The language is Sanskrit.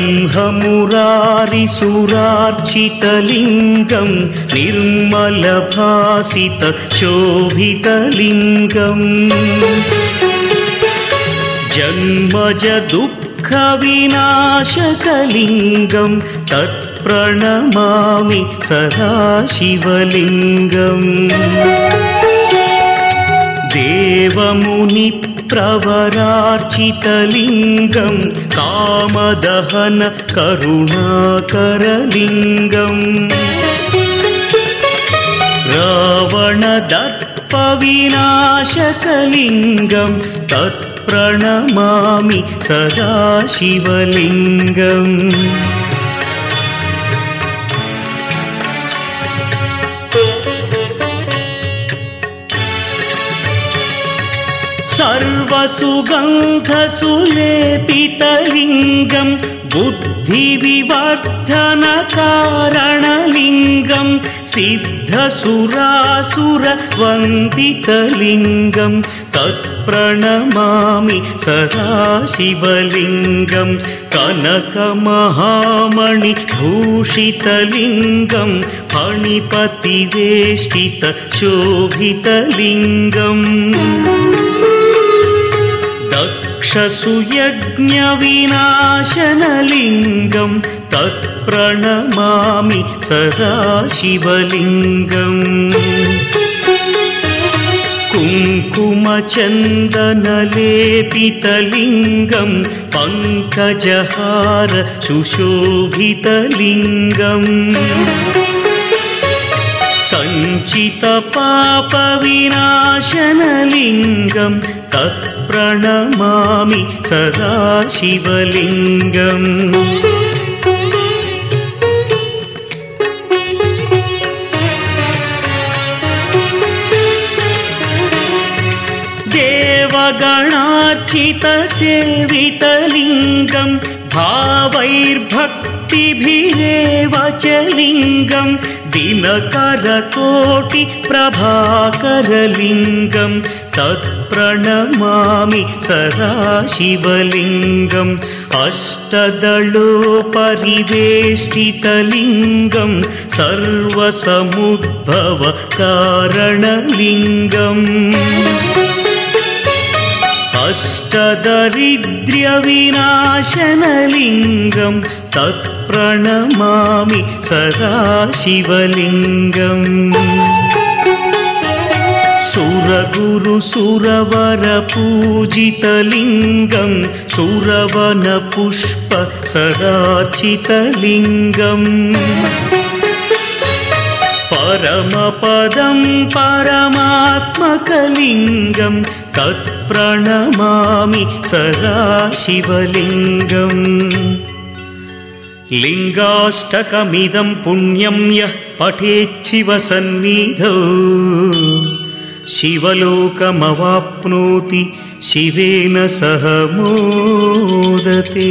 शङ्खमुरारिसुरार्चितलिङ्गं निर्मलभासितशोभितलिङ्गम्। जन्मज दुःखविनाशकलिङ्गं तत्प्रणमामि सदा शिवलिङ्गम् देवमुनिप्रवरार्चितलिङ्गं कामदहन करुणाकरलिङ्गम् रावणदर्पविनाशकलिङ्गं तत्प्रणमामि सदा सर्वसुगन्धसुलेपितलिङ्गं बुद्धिविवर्धनकारणलिङ्गं सिद्धसुरासुरवन्दितलिङ्गं तत्प्रणमामि सदा शिवलिङ्गं कनकमहामणिभूषितलिङ्गं फणिपतिवेष्टितशोभितलिङ्गम् दक्षसुयज्ञविनाशनलिङ्गं तत्प्रणमामि सदा शिवलिङ्गम् कुङ्कुमचन्दनलेपितलिङ्गं पङ्कजहार सुशोभितलिङ्गम् सञ्चितपापविनाशनलिङ्गं तत्प्रणमामि सदा शिवलिङ्गम् देवगणार्चितसेवितलिङ्गं भावैर्भक्तिभिरेव च लिङ्गं दिनकरकोटिप्रभाकरलिङ्गं तत्प्रणमामि सदा शिवलिङ्गम् अष्टदलोपरिवेष्टितलिङ्गं सर्वसमुद्भवकारणलिङ्गम् अष्टदरिद्र्यविनाशनलिङ्गं तत्प्रणमामि सदा शिवलिङ्गम् सुरगुरुसुरवरपूजितलिङ्गं सुरवनपुष्प सदार्चितलिङ्गम्। परमपदं परमात्मकलिङ्गं तत्प्रणमामि सदा शिवलिङ्गम् लिङ्गाष्टकमिदं पुण्यं यः पठेच्छिवसन्निधौ शिवलोकमवाप्नोति शिवेन सह मोदते